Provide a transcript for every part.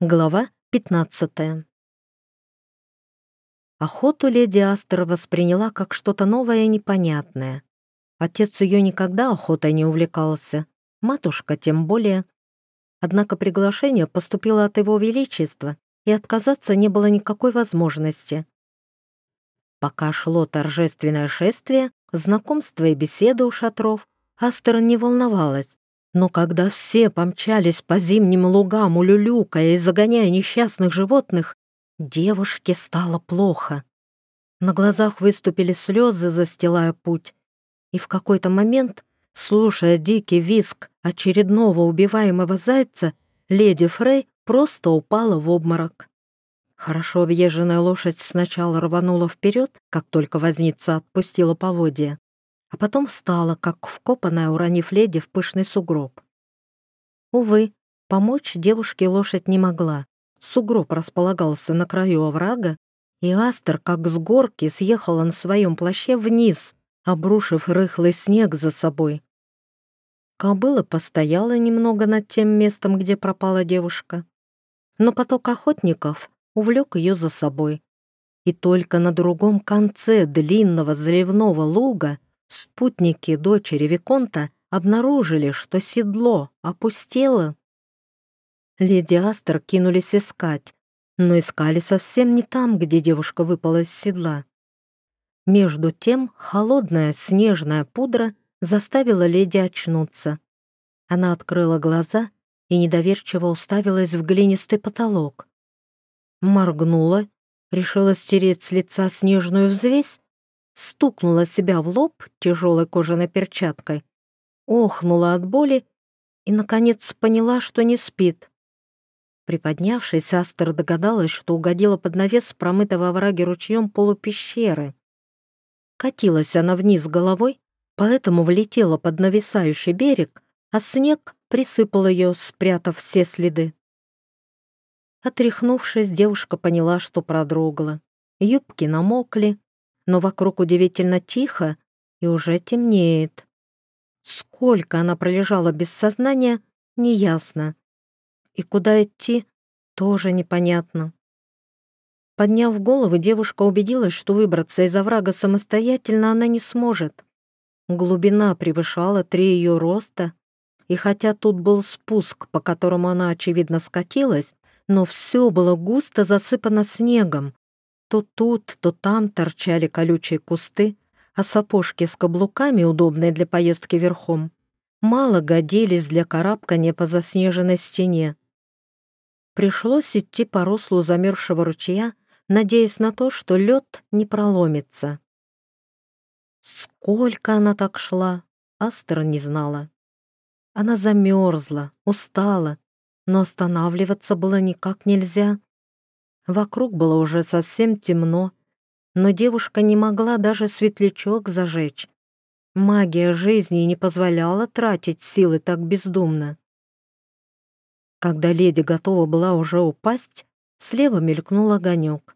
Глава 15 Охоту леди Астер восприняла как что-то новое и непонятное. Отец ее никогда охотой не увлекался, матушка тем более. Однако приглашение поступило от его величества, и отказаться не было никакой возможности. Пока шло торжественное шествие, знакомство и беседы у шатров, Астер не волновалась. Но когда все помчались по зимним лугам, улюлюкая и загоняя несчастных животных, девушке стало плохо. На глазах выступили слезы, застилая путь. И в какой-то момент, слушая дикий визг очередного убиваемого зайца, леди Фрей просто упала в обморок. Хорошо въезженная лошадь сначала рванула вперед, как только возница отпустила поводья, а потом встала, как вкопанная, уронив леди в пышный сугроб. Увы, помочь девушке лошадь не могла. Сугроб располагался на краю оврага, и Астер, как с горки, съехала на своем плаще вниз, обрушив рыхлый снег за собой. Кобыла постояла немного над тем местом, где пропала девушка, но поток охотников увлек ее за собой. И только на другом конце длинного заливного луга Спутники дочери Виконта обнаружили, что седло опустело. Леди Астер кинулись искать, но искали совсем не там, где девушка выпала из седла. Между тем холодная снежная пудра заставила леди очнуться. Она открыла глаза и недоверчиво уставилась в глинистый потолок. Моргнула, решила стереть с лица снежную взвесь стукнула себя в лоб тяжелой кожаной перчаткой, охнула от боли и, наконец, поняла, что не спит. Приподнявшись, Астер догадалась, что угодила под навес промытого овраги ручьем полупещеры. Катилась она вниз головой, поэтому влетела под нависающий берег, а снег присыпал ее, спрятав все следы. Отряхнувшись, девушка поняла, что продрогла. Юбки намокли, но вокруг удивительно тихо и уже темнеет. Сколько она пролежала без сознания, неясно. И куда идти, тоже непонятно. Подняв голову, девушка убедилась, что выбраться из оврага самостоятельно она не сможет. Глубина превышала три ее роста, и хотя тут был спуск, по которому она, очевидно, скатилась, но все было густо засыпано снегом, то тут, то там торчали колючие кусты, а сапожки с каблуками, удобные для поездки верхом, мало годились для карабкания по заснеженной стене. Пришлось идти по руслу замерзшего ручья, надеясь на то, что лед не проломится. Сколько она так шла, Астра не знала. Она замерзла, устала, но останавливаться было никак нельзя. Вокруг было уже совсем темно, но девушка не могла даже светлячок зажечь. Магия жизни не позволяла тратить силы так бездумно. Когда леди готова была уже упасть, слева мелькнул огонек.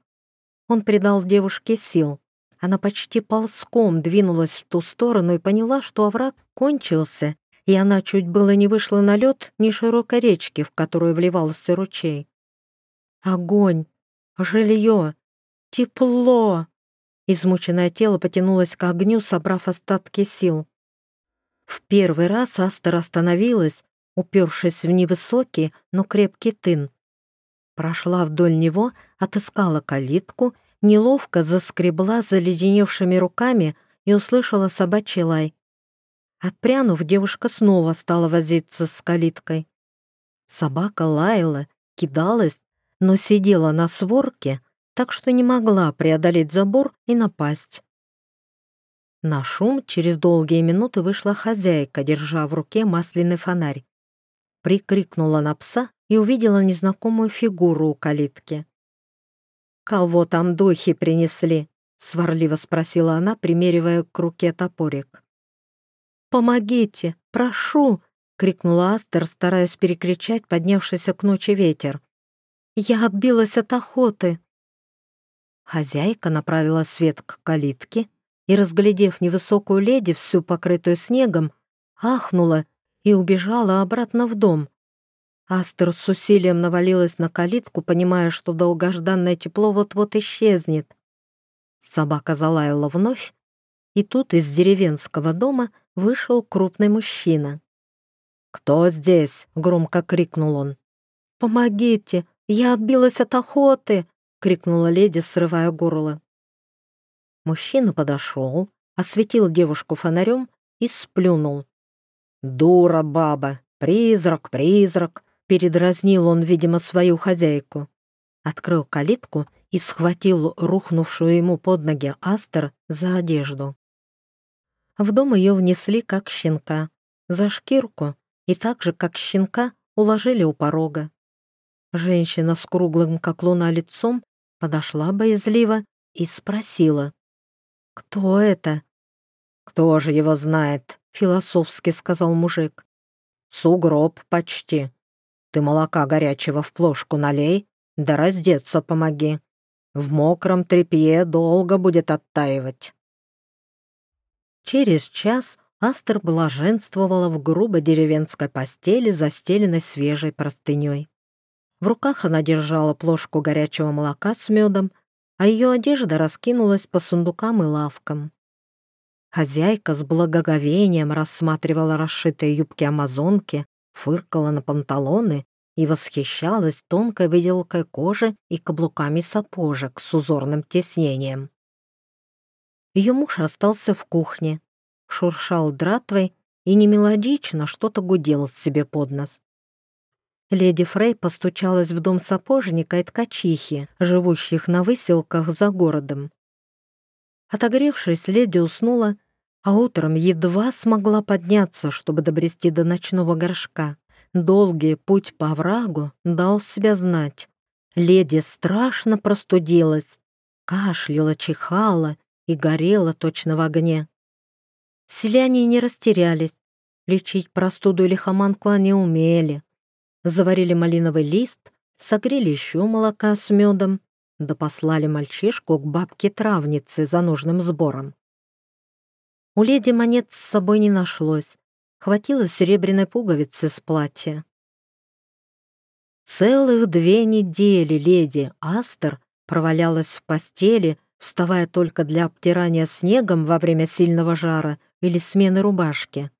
Он придал девушке сил. Она почти ползком двинулась в ту сторону и поняла, что овраг кончился, и она чуть было не вышла на лед ни широкой речки, в которую вливался ручей. Огонь! Жилье! Тепло!» Измученное тело потянулось к огню, собрав остатки сил. В первый раз Астер остановилась, упершись в невысокий, но крепкий тын. Прошла вдоль него, отыскала калитку, неловко заскребла заледеневшими руками и услышала собачий лай. Отпрянув, девушка снова стала возиться с калиткой. Собака лаяла, кидалась, но сидела на сворке, так что не могла преодолеть забор и напасть. На шум через долгие минуты вышла хозяйка, держа в руке масляный фонарь. Прикрикнула на пса и увидела незнакомую фигуру у калитки. «Кого там духи принесли?» — сварливо спросила она, примеривая к руке топорик. «Помогите! Прошу!» — крикнула Астер, стараясь перекричать поднявшийся к ночи ветер. Я отбилась от охоты. Хозяйка направила свет к калитке и, разглядев невысокую леди, всю покрытую снегом, ахнула и убежала обратно в дом. Астер с усилием навалилась на калитку, понимая, что долгожданное тепло вот-вот исчезнет. Собака залаяла вновь, и тут из деревенского дома вышел крупный мужчина. «Кто здесь?» — громко крикнул он. «Помогите! Я отбилась от охоты!» — крикнула леди, срывая горло. Мужчина подошел, осветил девушку фонарем и сплюнул. «Дура баба! Призрак, призрак!» — передразнил он, видимо, свою хозяйку. Открыл калитку и схватил рухнувшую ему под ноги Астер за одежду. В дом ее внесли как щенка, за шкирку, и так же, как щенка, уложили у порога. Женщина с круглым, как луна, лицом подошла боязливо и спросила. «Кто это?» «Кто же его знает?» — философски сказал мужик. «Сугроб почти. Ты молока горячего в плошку налей, да раздеться помоги. В мокром тряпье долго будет оттаивать». Через час Астер блаженствовала в грубо деревенской постели, застеленной свежей простыней. В руках она держала плошку горячего молока с медом, а ее одежда раскинулась по сундукам и лавкам. Хозяйка с благоговением рассматривала расшитые юбки амазонки, фыркала на панталоны и восхищалась тонкой выделкой кожи и каблуками сапожек с узорным тиснением. Ее муж остался в кухне, шуршал дратвой и немелодично что-то гудел себе под нос. Леди Фрей постучалась в дом сапожника и ткачихи, живущих на выселках за городом. Отогревшись, леди уснула, а утром едва смогла подняться, чтобы добрести до ночного горшка. Долгий путь по врагу дал себя знать. Леди страшно простудилась, кашляла, чихала и горела точно в огне. Селяне не растерялись. Лечить простуду и лихоманку они умели. Заварили малиновый лист, согрели еще молока с медом, да послали мальчишку к бабке-травнице за нужным сбором. У леди монет с собой не нашлось. Хватило серебряной пуговицы с платья. Целых две недели леди Астер провалялась в постели, вставая только для обтирания снегом во время сильного жара или смены рубашки.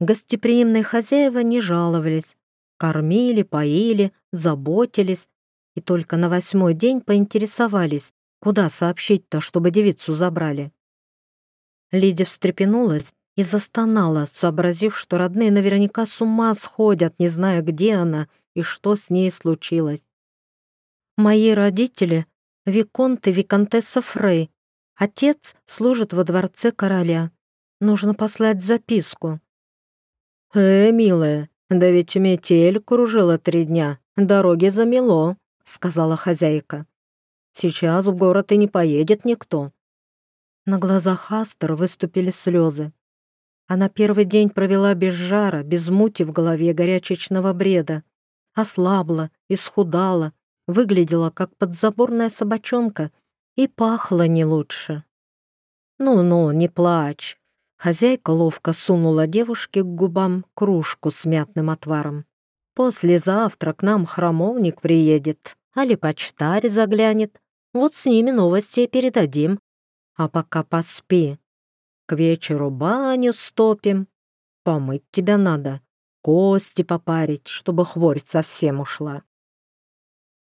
Гостеприимные хозяева не жаловались, кормили, поили, заботились и только на восьмой день поинтересовались, куда сообщить-то, чтобы девицу забрали. Лидия встрепенулась и застонала, сообразив, что родные наверняка с ума сходят, не зная, где она и что с ней случилось. «Мои родители — Виконт и Виконтесса Фрей. Отец служит во дворце короля. Нужно послать записку». «Э, милая, да ведь метель кружила три дня, дороги замело», — сказала хозяйка. «Сейчас в город и не поедет никто». На глазах Астер выступили слезы. Она первый день провела без жара, без мути в голове горячечного бреда. Ослабла, исхудала, выглядела как подзаборная собачонка и пахла не лучше. «Ну-ну, не плачь». Хозяйка ловко сунула девушке к губам кружку с мятным отваром. «Послезавтра к нам храмовник приедет, али почтарь заглянет. Вот с ними новости передадим. А пока поспи. К вечеру баню стопим. Помыть тебя надо, кости попарить, чтобы хворь совсем ушла.